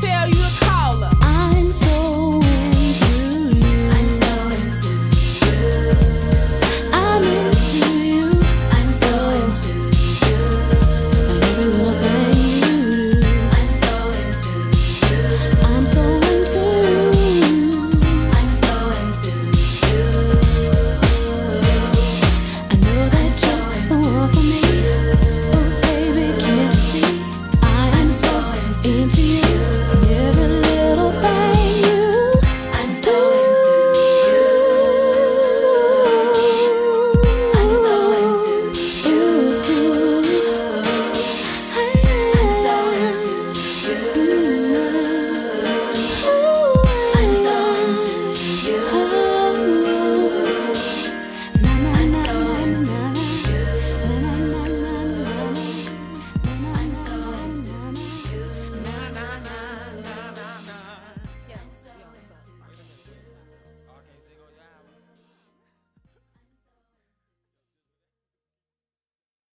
tell you.